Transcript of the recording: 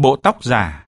bộ tóc giả.